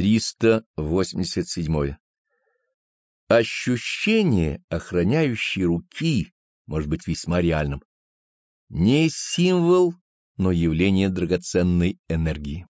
387. Ощущение охраняющей руки может быть весьма реальным. Не символ, но явление драгоценной энергии.